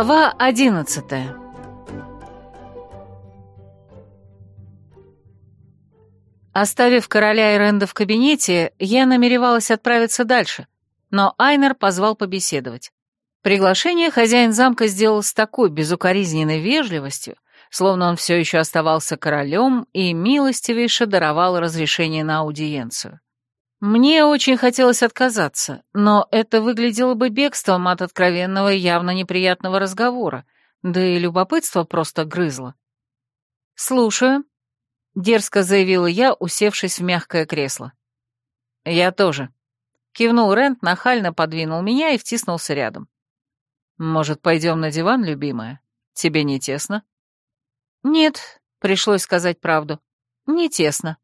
Глава одиннадцатая Оставив короля и в кабинете, я намеревалась отправиться дальше, но Айнер позвал побеседовать. Приглашение хозяин замка сделал с такой безукоризненной вежливостью, словно он все еще оставался королем и милостивейше даровал разрешение на аудиенцию. Мне очень хотелось отказаться, но это выглядело бы бегством от откровенного и явно неприятного разговора, да и любопытство просто грызло. «Слушаю», — дерзко заявила я, усевшись в мягкое кресло. «Я тоже», — кивнул Рент, нахально подвинул меня и втиснулся рядом. «Может, пойдем на диван, любимая? Тебе не тесно?» «Нет», — пришлось сказать правду, — «не тесно».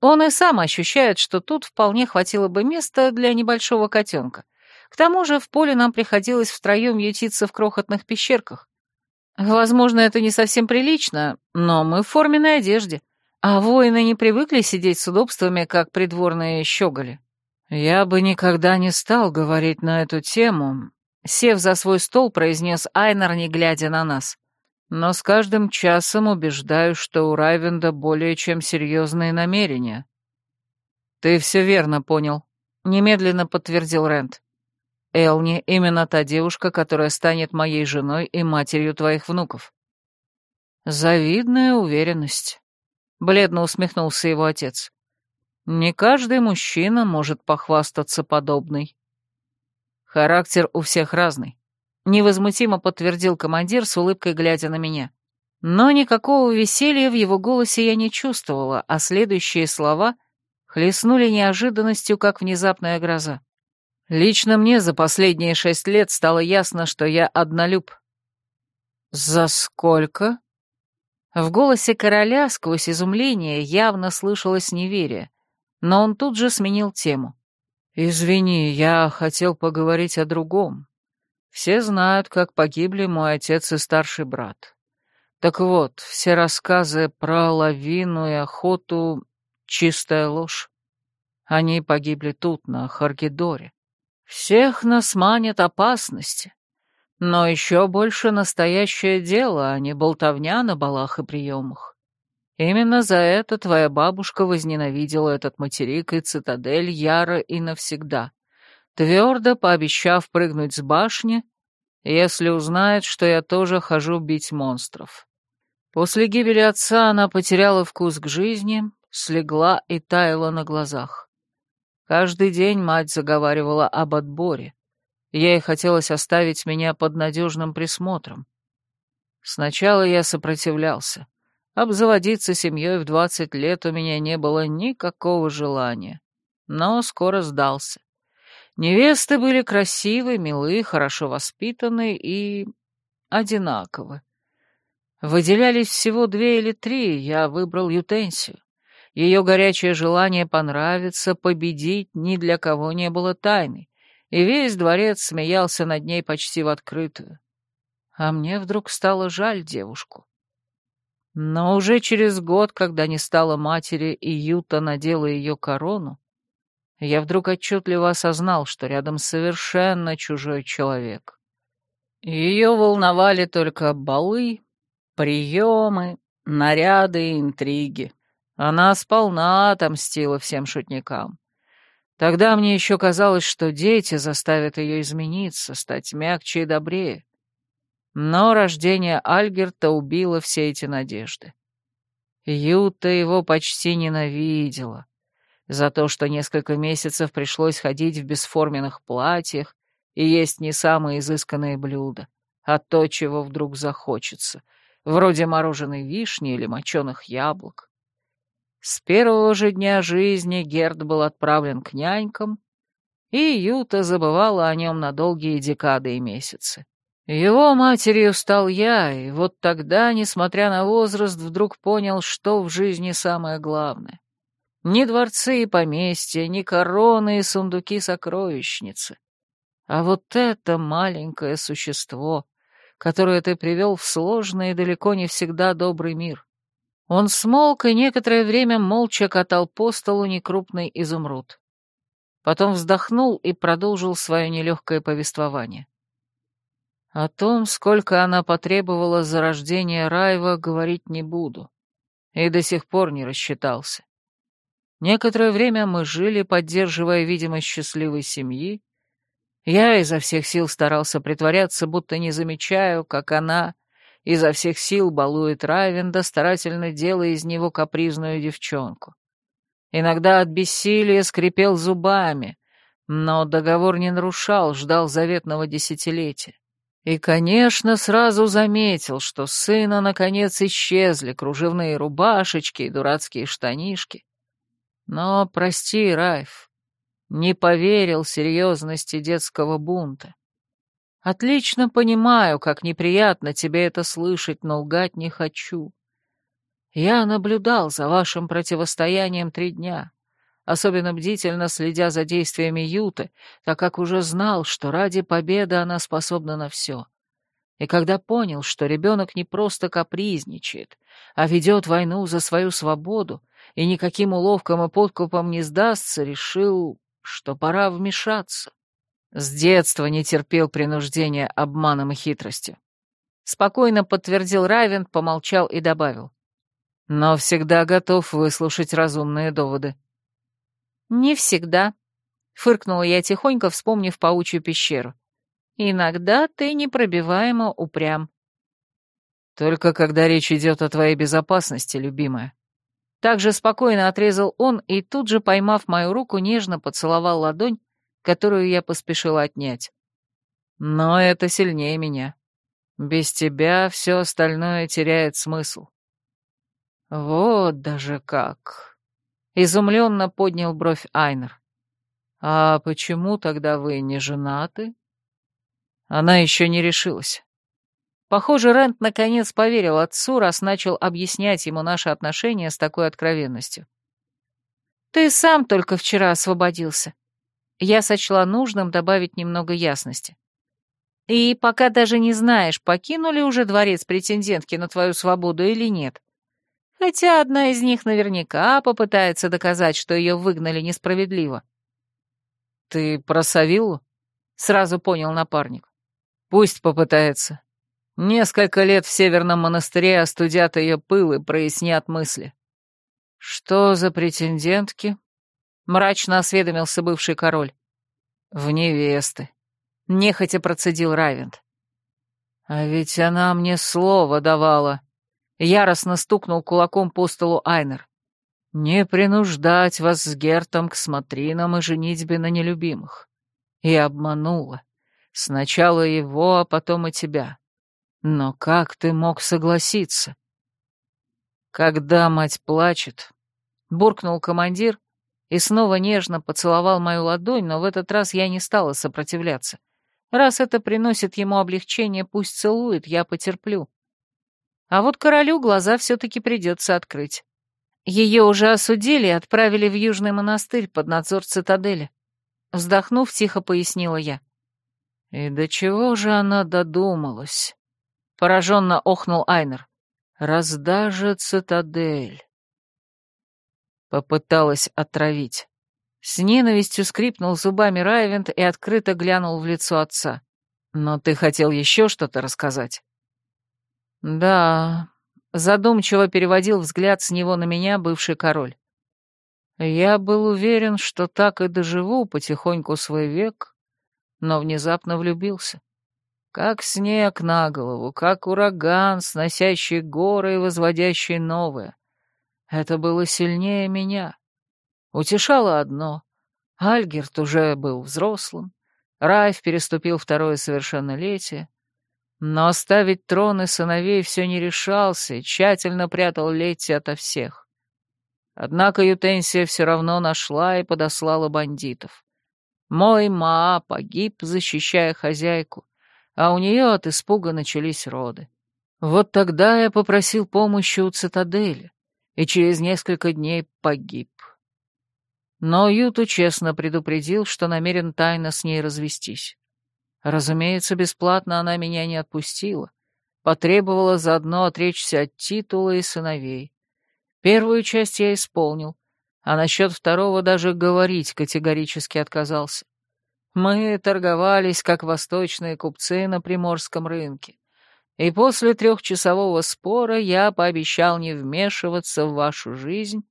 Он и сам ощущает, что тут вполне хватило бы места для небольшого котенка. К тому же в поле нам приходилось втроем ютиться в крохотных пещерках. Возможно, это не совсем прилично, но мы в форменной одежде, а воины не привыкли сидеть с удобствами, как придворные щеголи. «Я бы никогда не стал говорить на эту тему», — сев за свой стол, произнес Айнар, не глядя на нас но с каждым часом убеждаю, что у Райвенда более чем серьезные намерения». «Ты все верно понял», — немедленно подтвердил Рент. «Элни — именно та девушка, которая станет моей женой и матерью твоих внуков». «Завидная уверенность», — бледно усмехнулся его отец. «Не каждый мужчина может похвастаться подобной. Характер у всех разный. Невозмутимо подтвердил командир с улыбкой, глядя на меня. Но никакого веселья в его голосе я не чувствовала, а следующие слова хлестнули неожиданностью, как внезапная гроза. Лично мне за последние шесть лет стало ясно, что я однолюб. «За сколько?» В голосе короля сквозь изумление явно слышалось неверие, но он тут же сменил тему. «Извини, я хотел поговорить о другом. Все знают, как погибли мой отец и старший брат. Так вот, все рассказы про лавину и охоту — чистая ложь. Они погибли тут, на Харгидоре. Всех нас манят опасности. Но еще больше настоящее дело, а не болтовня на балах и приемах. Именно за это твоя бабушка возненавидела этот материк и цитадель яро и навсегда. Твердо пообещав прыгнуть с башни, если узнает, что я тоже хожу бить монстров. После гибели отца она потеряла вкус к жизни, слегла и таяла на глазах. Каждый день мать заговаривала об отборе. Ей хотелось оставить меня под надежным присмотром. Сначала я сопротивлялся. Обзаводиться семьей в двадцать лет у меня не было никакого желания. Но скоро сдался. Невесты были красивы, милы, хорошо воспитаны и одинаковы. Выделялись всего две или три, я выбрал Ютенсию. Ее горячее желание понравиться, победить ни для кого не было тайной, и весь дворец смеялся над ней почти в открытую. А мне вдруг стало жаль девушку. Но уже через год, когда не стала матери, и Юта надела ее корону, я вдруг отчетливо осознал, что рядом совершенно чужой человек. Ее волновали только балы, приемы, наряды и интриги. Она сполна отомстила всем шутникам. Тогда мне еще казалось, что дети заставят ее измениться, стать мягче и добрее. Но рождение Альгерта убило все эти надежды. Юта его почти ненавидела. За то, что несколько месяцев пришлось ходить в бесформенных платьях и есть не самые изысканные блюда, а то, чего вдруг захочется, вроде мороженой вишни или моченых яблок. С первого же дня жизни Герд был отправлен к нянькам, и Юта забывала о нем на долгие декады и месяцы. Его матерью стал я, и вот тогда, несмотря на возраст, вдруг понял, что в жизни самое главное. Ни дворцы и поместья, ни короны и сундуки сокровищницы. А вот это маленькое существо, которое ты привел в сложный и далеко не всегда добрый мир. Он смолк и некоторое время молча катал по столу некрупный изумруд. Потом вздохнул и продолжил свое нелегкое повествование. О том, сколько она потребовала за рождение Раева, говорить не буду. И до сих пор не рассчитался. Некоторое время мы жили, поддерживая видимость счастливой семьи. Я изо всех сил старался притворяться, будто не замечаю, как она изо всех сил балует Райвенда, старательно делая из него капризную девчонку. Иногда от бессилия скрипел зубами, но договор не нарушал, ждал заветного десятилетия. И, конечно, сразу заметил, что сына, наконец, исчезли кружевные рубашечки и дурацкие штанишки. Но, прости, Райф, не поверил серьезности детского бунта. Отлично понимаю, как неприятно тебе это слышать, но лгать не хочу. Я наблюдал за вашим противостоянием три дня, особенно бдительно следя за действиями Юты, так как уже знал, что ради победы она способна на все. — и когда понял, что ребенок не просто капризничает, а ведет войну за свою свободу и никаким уловкам и подкупом не сдастся, решил, что пора вмешаться. С детства не терпел принуждения обманом и хитростью. Спокойно подтвердил Райвен, помолчал и добавил. Но всегда готов выслушать разумные доводы. «Не всегда», — фыркнула я тихонько, вспомнив паучью пещеру. Иногда ты непробиваемо упрям. Только когда речь идет о твоей безопасности, любимая. Так же спокойно отрезал он и тут же, поймав мою руку, нежно поцеловал ладонь, которую я поспешила отнять. Но это сильнее меня. Без тебя все остальное теряет смысл. Вот даже как. Изумленно поднял бровь Айнер. А почему тогда вы не женаты? Она еще не решилась. Похоже, Рент наконец поверил отцу, раз начал объяснять ему наши отношения с такой откровенностью. «Ты сам только вчера освободился». Я сочла нужным добавить немного ясности. «И пока даже не знаешь, покинули уже дворец претендентки на твою свободу или нет. Хотя одна из них наверняка попытается доказать, что ее выгнали несправедливо». «Ты про Савиллу?» — сразу понял напарник. Пусть попытается. Несколько лет в Северном монастыре остудят ее пыл и прояснят мысли. «Что за претендентки?» — мрачно осведомился бывший король. «В невесты», — нехотя процедил Равент. «А ведь она мне слово давала», — яростно стукнул кулаком по столу Айнер. «Не принуждать вас с Гертом к смотринам и женитьбе на нелюбимых». И обманула. Сначала его, а потом и тебя. Но как ты мог согласиться? Когда мать плачет, буркнул командир и снова нежно поцеловал мою ладонь, но в этот раз я не стала сопротивляться. Раз это приносит ему облегчение, пусть целует, я потерплю. А вот королю глаза все-таки придется открыть. Ее уже осудили и отправили в Южный монастырь под надзор цитадели. Вздохнув, тихо пояснила я. — «И до чего же она додумалась?» — пораженно охнул Айнер. Раздажа цитадель...» Попыталась отравить. С ненавистью скрипнул зубами Райвент и открыто глянул в лицо отца. «Но ты хотел еще что-то рассказать?» «Да...» — задумчиво переводил взгляд с него на меня бывший король. «Я был уверен, что так и доживу потихоньку свой век, но внезапно влюбился. Как снег на голову, как ураган, сносящий горы и возводящий новое. Это было сильнее меня. Утешало одно. Альгерт уже был взрослым, Райф переступил второе совершеннолетие, но оставить трон и сыновей все не решался и тщательно прятал Летти ото всех. Однако Ютенсия все равно нашла и подослала бандитов. Мой Маа погиб, защищая хозяйку, а у нее от испуга начались роды. Вот тогда я попросил помощи у цитадели, и через несколько дней погиб. Но Юту честно предупредил, что намерен тайно с ней развестись. Разумеется, бесплатно она меня не отпустила. Потребовала заодно отречься от титула и сыновей. Первую часть я исполнил, А насчет второго даже говорить категорически отказался. Мы торговались, как восточные купцы на приморском рынке. И после трехчасового спора я пообещал не вмешиваться в вашу жизнь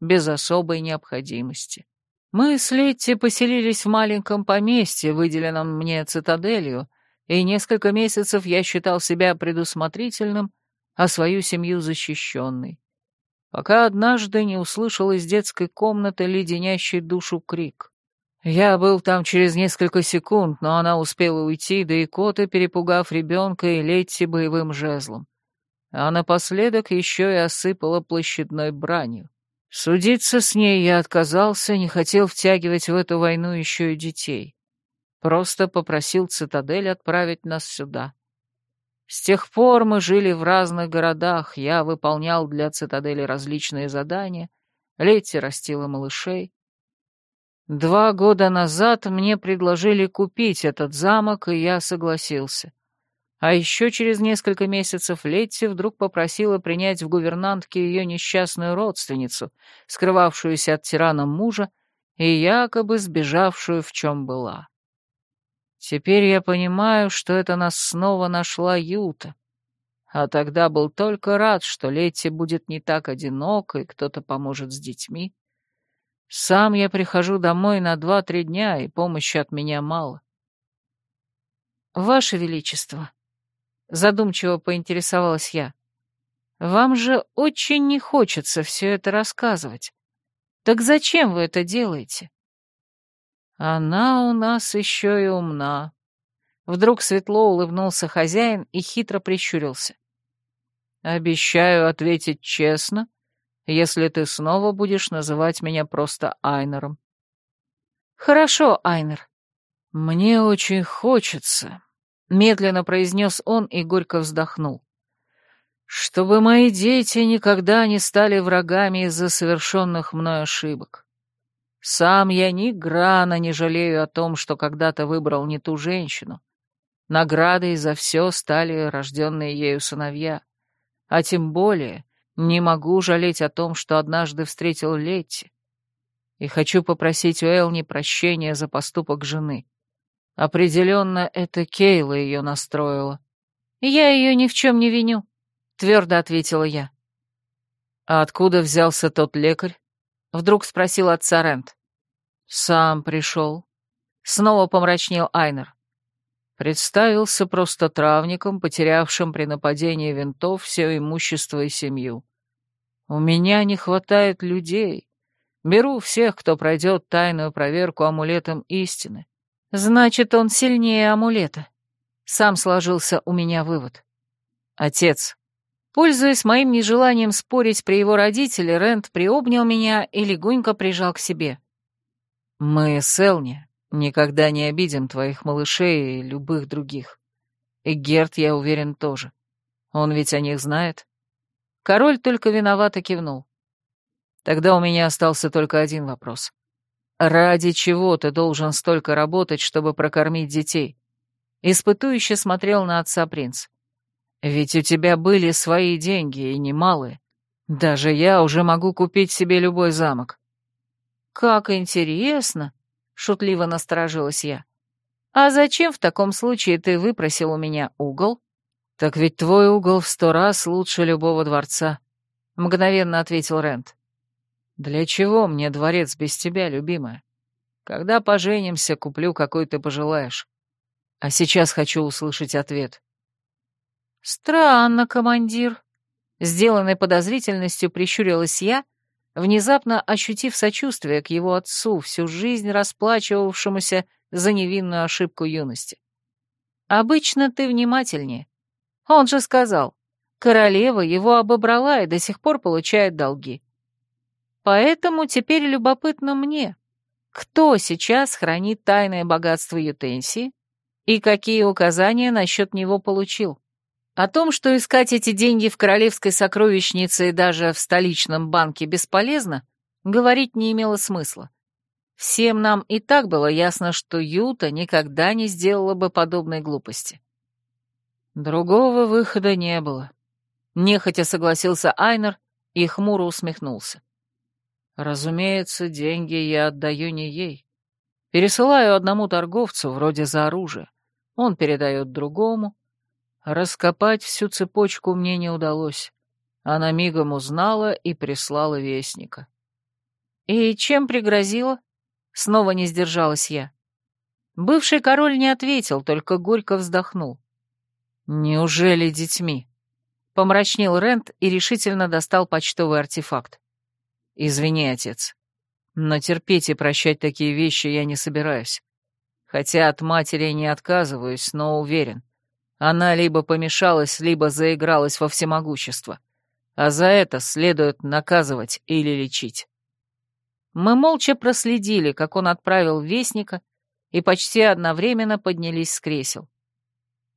без особой необходимости. Мы с Летти поселились в маленьком поместье, выделенном мне цитаделью, и несколько месяцев я считал себя предусмотрительным, а свою семью защищенной пока однажды не услышал из детской комнаты леденящий душу крик. Я был там через несколько секунд, но она успела уйти, да и кота, перепугав ребенка и Летти боевым жезлом. А напоследок еще и осыпала площадной бранью. Судиться с ней я отказался, не хотел втягивать в эту войну еще и детей. Просто попросил цитадель отправить нас сюда. С тех пор мы жили в разных городах, я выполнял для цитадели различные задания, Летти растила малышей. Два года назад мне предложили купить этот замок, и я согласился. А еще через несколько месяцев Летти вдруг попросила принять в гувернантке ее несчастную родственницу, скрывавшуюся от тирана мужа и якобы сбежавшую в чем была. Теперь я понимаю, что это нас снова нашла Юта. А тогда был только рад, что Летти будет не так одинок и кто-то поможет с детьми. Сам я прихожу домой на два-три дня, и помощи от меня мало. «Ваше Величество», — задумчиво поинтересовалась я, — «вам же очень не хочется все это рассказывать. Так зачем вы это делаете?» «Она у нас еще и умна». Вдруг светло улыбнулся хозяин и хитро прищурился. «Обещаю ответить честно, если ты снова будешь называть меня просто Айнером». «Хорошо, Айнер». «Мне очень хочется», — медленно произнес он и горько вздохнул. «Чтобы мои дети никогда не стали врагами из-за совершенных мной ошибок. Сам я ни грана не жалею о том, что когда-то выбрал не ту женщину. Наградой за все стали рожденные ею сыновья. А тем более не могу жалеть о том, что однажды встретил Летти. И хочу попросить у Элни прощения за поступок жены. Определенно, это Кейла ее настроила. «Я ее ни в чем не виню», — твердо ответила я. «А откуда взялся тот лекарь?» Вдруг спросил отца Рент. «Сам пришел». Снова помрачнел Айнер. Представился просто травником, потерявшим при нападении винтов все имущество и семью. «У меня не хватает людей. Беру всех, кто пройдет тайную проверку амулетом истины». «Значит, он сильнее амулета». Сам сложился у меня вывод. «Отец, Пользуясь моим нежеланием спорить при его родителе, Рент приобнял меня и легонько прижал к себе. «Мы с Элни никогда не обидим твоих малышей и любых других. И Герт, я уверен, тоже. Он ведь о них знает». Король только виновато кивнул. Тогда у меня остался только один вопрос. «Ради чего ты должен столько работать, чтобы прокормить детей?» Испытующе смотрел на отца принц. Ведь у тебя были свои деньги, и немалые. Даже я уже могу купить себе любой замок». «Как интересно!» — шутливо насторожилась я. «А зачем в таком случае ты выпросил у меня угол?» «Так ведь твой угол в сто раз лучше любого дворца», — мгновенно ответил Рент. «Для чего мне дворец без тебя, любимая? Когда поженимся, куплю, какой ты пожелаешь. А сейчас хочу услышать ответ. «Странно, командир», — сделанной подозрительностью прищурилась я, внезапно ощутив сочувствие к его отцу, всю жизнь расплачивавшемуся за невинную ошибку юности. «Обычно ты внимательнее. Он же сказал, королева его обобрала и до сих пор получает долги. Поэтому теперь любопытно мне, кто сейчас хранит тайное богатство Ютенсии и какие указания насчет него получил». О том, что искать эти деньги в королевской сокровищнице и даже в столичном банке бесполезно, говорить не имело смысла. Всем нам и так было ясно, что Юта никогда не сделала бы подобной глупости. Другого выхода не было. Нехотя согласился Айнер и хмуро усмехнулся. Разумеется, деньги я отдаю не ей. Пересылаю одному торговцу, вроде за оружие. Он передает другому, Раскопать всю цепочку мне не удалось. Она мигом узнала и прислала вестника. «И чем пригрозила?» Снова не сдержалась я. Бывший король не ответил, только горько вздохнул. «Неужели детьми?» Помрачнел Рент и решительно достал почтовый артефакт. «Извини, отец, но терпеть и прощать такие вещи я не собираюсь. Хотя от матери не отказываюсь, но уверен, она либо помешалась, либо заигралась во всемогущество. А за это следует наказывать или лечить. Мы молча проследили, как он отправил вестника, и почти одновременно поднялись с кресел.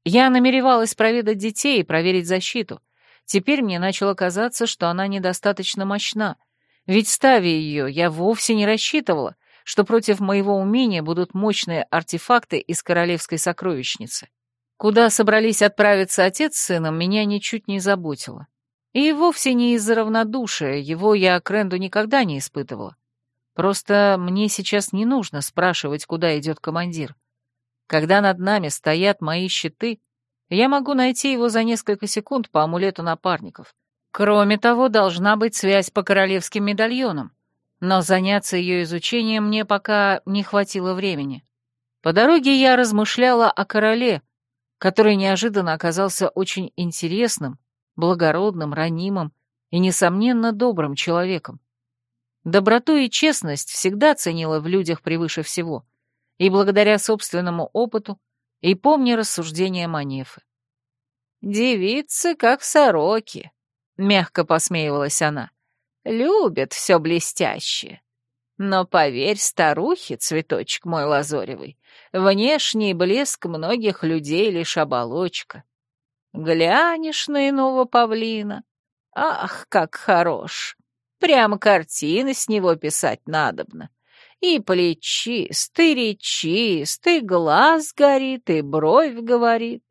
Я намеревалась проведать детей и проверить защиту. Теперь мне начало казаться, что она недостаточно мощна, ведь, ставя ее, я вовсе не рассчитывала, что против моего умения будут мощные артефакты из королевской сокровищницы. Куда собрались отправиться отец с сыном, меня ничуть не заботило. И вовсе не из-за равнодушия, его я к Ренду никогда не испытывала. Просто мне сейчас не нужно спрашивать, куда идет командир. Когда над нами стоят мои щиты, я могу найти его за несколько секунд по амулету напарников. Кроме того, должна быть связь по королевским медальонам, но заняться ее изучением мне пока не хватило времени. По дороге я размышляла о короле, который неожиданно оказался очень интересным, благородным, ранимым и, несомненно, добрым человеком. Доброту и честность всегда ценила в людях превыше всего, и благодаря собственному опыту, и помня рассуждения Манефы. «Девицы, как сороки», — мягко посмеивалась она, — «любят все блестящее. Но поверь, старухе, цветочек мой лазоревый, внешний блеск многих людей лишь оболочка. Глянешь на иного павлина, ах, как хорош! Прямо картины с него писать надобно. И плечист, и речист, и глаз горит, и бровь говорит.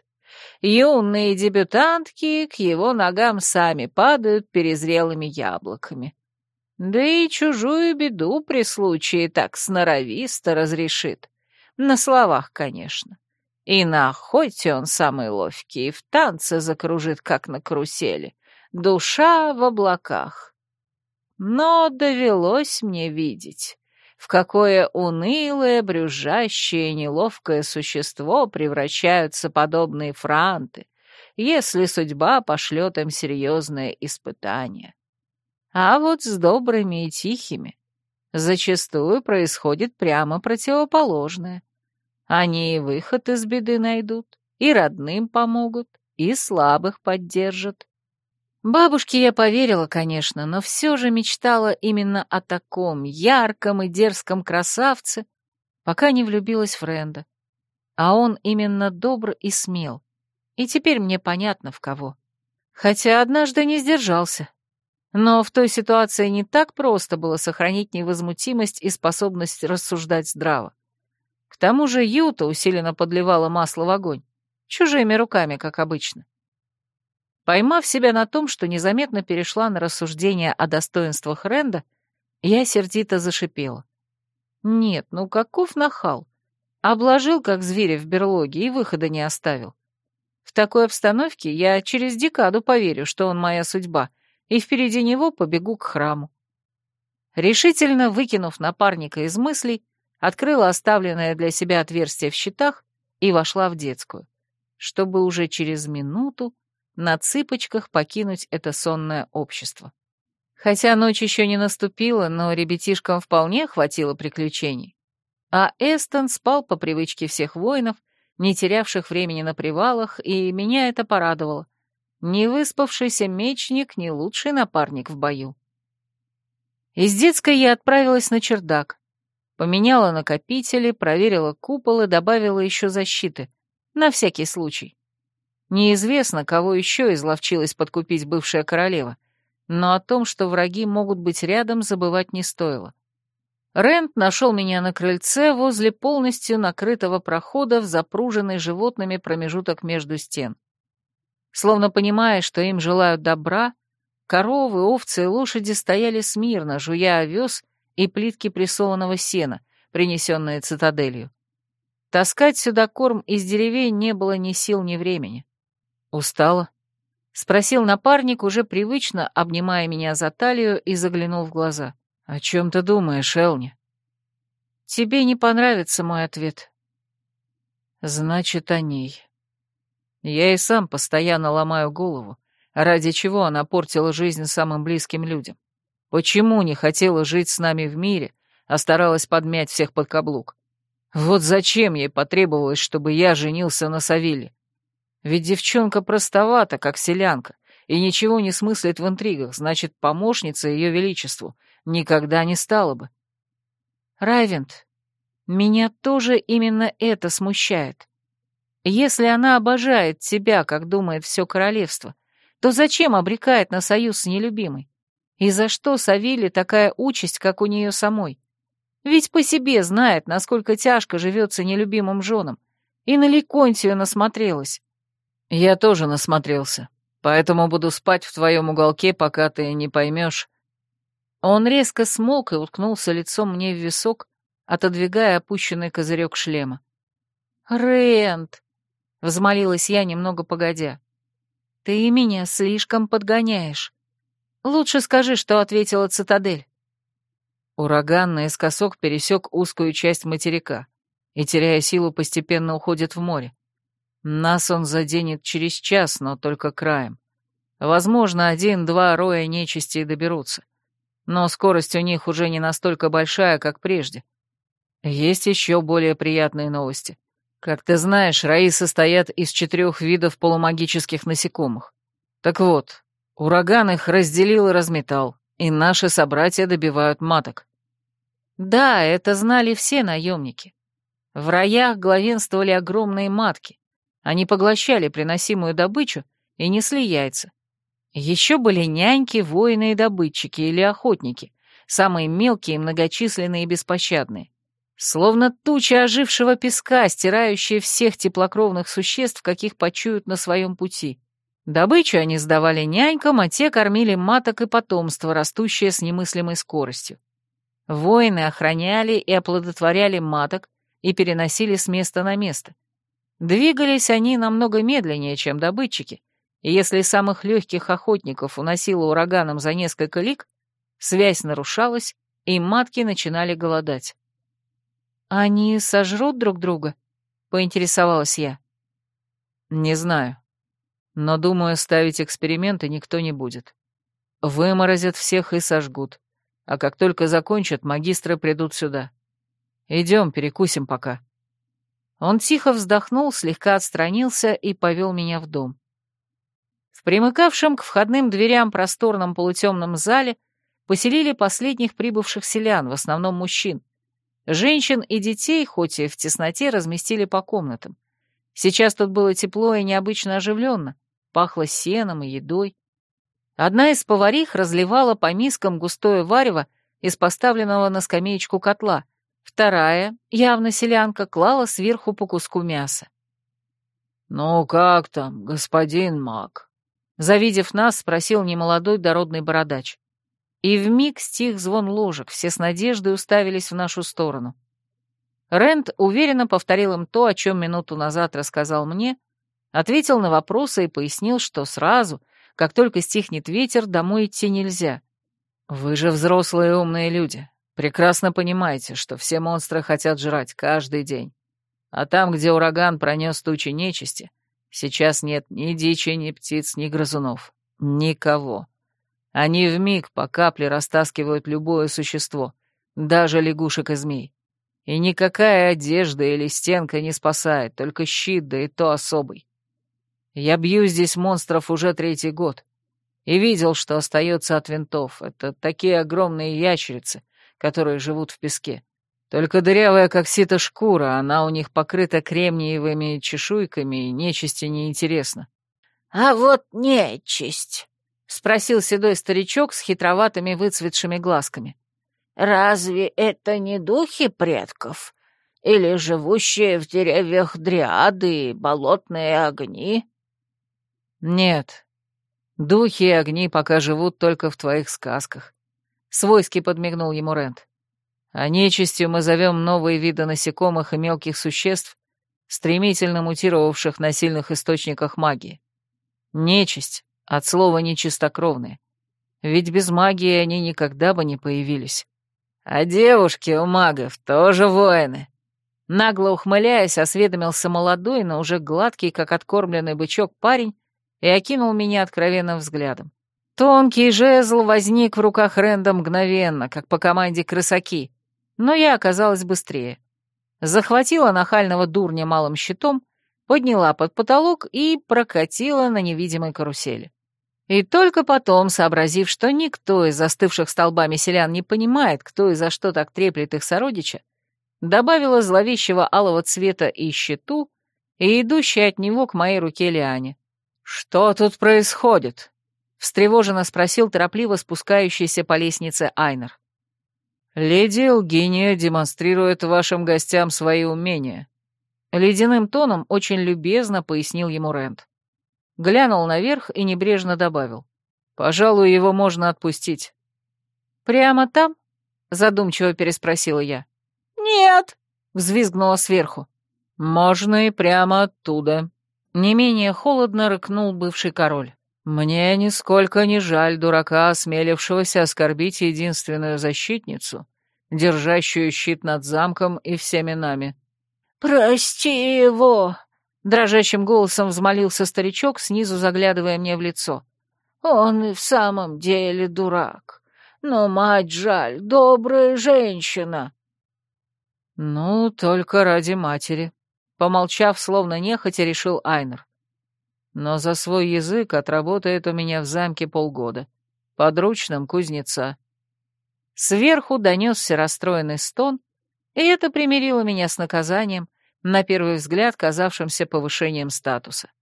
Юные дебютантки к его ногам сами падают перезрелыми яблоками. Да и чужую беду при случае так сноровисто разрешит. На словах, конечно. И на охоте он самый ловкий, и в танце закружит, как на карусели. Душа в облаках. Но довелось мне видеть, в какое унылое, брюзжащее, неловкое существо превращаются подобные франты, если судьба пошлет им серьезное испытание. А вот с добрыми и тихими зачастую происходит прямо противоположное. Они и выход из беды найдут, и родным помогут, и слабых поддержат. Бабушке я поверила, конечно, но все же мечтала именно о таком ярком и дерзком красавце, пока не влюбилась в Ренда. А он именно добр и смел. И теперь мне понятно, в кого. Хотя однажды не сдержался. Но в той ситуации не так просто было сохранить невозмутимость и способность рассуждать здраво. К тому же Юта усиленно подливала масло в огонь, чужими руками, как обычно. Поймав себя на том, что незаметно перешла на рассуждение о достоинствах Ренда, я сердито зашипела. «Нет, ну каков нахал! Обложил, как зверя в берлоге, и выхода не оставил. В такой обстановке я через декаду поверю, что он моя судьба, и впереди него побегу к храму». Решительно выкинув напарника из мыслей, открыла оставленное для себя отверстие в щитах и вошла в детскую, чтобы уже через минуту на цыпочках покинуть это сонное общество. Хотя ночь еще не наступила, но ребятишкам вполне хватило приключений. А Эстон спал по привычке всех воинов, не терявших времени на привалах, и меня это порадовало. Не выспавшийся мечник — не лучший напарник в бою. Из детской я отправилась на чердак, Поменяла накопители, проверила купол и добавила еще защиты. На всякий случай. Неизвестно, кого еще изловчилась подкупить бывшая королева, но о том, что враги могут быть рядом, забывать не стоило. Рент нашел меня на крыльце возле полностью накрытого прохода в запруженный животными промежуток между стен. Словно понимая, что им желают добра, коровы, овцы и лошади стояли смирно, жуя овес и плитки прессованного сена, принесенные цитаделью. Таскать сюда корм из деревень не было ни сил, ни времени. «Устала?» — спросил напарник, уже привычно обнимая меня за талию и заглянул в глаза. «О чем ты думаешь, Элни?» «Тебе не понравится мой ответ». «Значит, о ней». Я и сам постоянно ломаю голову, ради чего она портила жизнь самым близким людям. Почему не хотела жить с нами в мире, а старалась подмять всех под каблук? Вот зачем ей потребовалось, чтобы я женился на Савиле? Ведь девчонка простовата, как селянка, и ничего не смыслит в интригах, значит, помощница ее величеству никогда не стала бы. Райвент, меня тоже именно это смущает. Если она обожает тебя, как думает все королевство, то зачем обрекает на союз с нелюбимой? И за что Савиле такая участь, как у нее самой? Ведь по себе знает, насколько тяжко живется нелюбимым женам. И на Ликонтию насмотрелась. Я тоже насмотрелся, поэтому буду спать в твоем уголке, пока ты не поймешь. Он резко смолк и уткнулся лицом мне в висок, отодвигая опущенный козырек шлема. «Рент!» — взмолилась я немного погодя. «Ты меня слишком подгоняешь. Лучше скажи, что ответила цитадель. Ураган наискосок пересек узкую часть материка и, теряя силу, постепенно уходит в море. Нас он заденет через час, но только краем. Возможно, один-два роя нечисти доберутся. Но скорость у них уже не настолько большая, как прежде. Есть еще более приятные новости. Как ты знаешь, раи состоят из четырех видов полумагических насекомых. Так вот, Ураган их разделил и разметал, и наши собратья добивают маток. Да, это знали все наемники. В раях главенствовали огромные матки. Они поглощали приносимую добычу и несли яйца. Еще были няньки, воины и добытчики или охотники, самые мелкие, многочисленные и беспощадные. Словно туча ожившего песка, стирающая всех теплокровных существ, каких почуют на своем пути. Добычу они сдавали нянькам, а те кормили маток и потомство, растущее с немыслимой скоростью. Воины охраняли и оплодотворяли маток и переносили с места на место. Двигались они намного медленнее, чем добытчики, и если самых легких охотников уносило ураганом за несколько лик, связь нарушалась, и матки начинали голодать. «Они сожрут друг друга?» — поинтересовалась я. «Не знаю», но, думаю, ставить эксперименты никто не будет. Выморозят всех и сожгут. А как только закончат, магистры придут сюда. Идем, перекусим пока». Он тихо вздохнул, слегка отстранился и повел меня в дом. В примыкавшем к входным дверям просторном полутемном зале поселили последних прибывших селян, в основном мужчин. Женщин и детей, хоть и в тесноте, разместили по комнатам. Сейчас тут было тепло и необычно оживленно, пахло сеном и едой. Одна из поварих разливала по мискам густое варево из поставленного на скамеечку котла, вторая, явно селянка, клала сверху по куску мяса. «Ну как там, господин маг?» Завидев нас, спросил немолодой дородный бородач. И вмиг стих звон ложек, все с надеждой уставились в нашу сторону. Рент уверенно повторил им то, о чем минуту назад рассказал мне, ответил на вопросы и пояснил, что сразу, как только стихнет ветер, домой идти нельзя. «Вы же взрослые умные люди. Прекрасно понимаете, что все монстры хотят жрать каждый день. А там, где ураган пронёс тучи нечисти, сейчас нет ни дичи, ни птиц, ни грызунов. Никого. Они вмиг по капле растаскивают любое существо, даже лягушек и змей. И никакая одежда или стенка не спасает, только щит, да и то особый. Я бью здесь монстров уже третий год. И видел, что остается от винтов. Это такие огромные ящерицы, которые живут в песке. Только дырявая, как сито шкура, она у них покрыта кремниевыми чешуйками, и нечисти неинтересно. «А вот нечисть!» — спросил седой старичок с хитроватыми выцветшими глазками. «Разве это не духи предков? Или живущие в деревьях дриады и болотные огни?» Нет. Духи и огни пока живут только в твоих сказках. Свойски подмигнул ему Рент. А нечистью мы зовем новые виды насекомых и мелких существ, стремительно мутировавших на сильных источниках магии. Нечисть, от слова нечистокровные. Ведь без магии они никогда бы не появились. А девушки у магов тоже воины. Нагло ухмыляясь, осведомился молодой, но уже гладкий, как откормленный бычок, парень, и окинул меня откровенным взглядом. Тонкий жезл возник в руках Ренда мгновенно, как по команде крысаки, но я оказалась быстрее. Захватила нахального дурня малым щитом, подняла под потолок и прокатила на невидимой карусели. И только потом, сообразив, что никто из застывших столбами селян не понимает, кто и за что так треплет их сородича, добавила зловещего алого цвета и щиту, и идущий от него к моей руке лиане. «Что тут происходит?» — встревоженно спросил торопливо спускающийся по лестнице Айнер. «Леди Элгиния демонстрирует вашим гостям свои умения». Ледяным тоном очень любезно пояснил ему Рент. Глянул наверх и небрежно добавил. «Пожалуй, его можно отпустить». «Прямо там?» — задумчиво переспросила я. «Нет!» — взвизгнула сверху. «Можно и прямо оттуда», не менее холодно рыкнул бывший король. «Мне нисколько не жаль дурака, осмелившегося оскорбить единственную защитницу, держащую щит над замком и всеми нами». «Прости его!» — дрожащим голосом взмолился старичок, снизу заглядывая мне в лицо. «Он и в самом деле дурак. Но, мать жаль, добрая женщина!» «Ну, только ради матери», Помолчав, словно нехотя, решил Айнер. Но за свой язык отработает у меня в замке полгода. Подручным кузнеца. Сверху донесся расстроенный стон, и это примирило меня с наказанием, на первый взгляд казавшимся повышением статуса.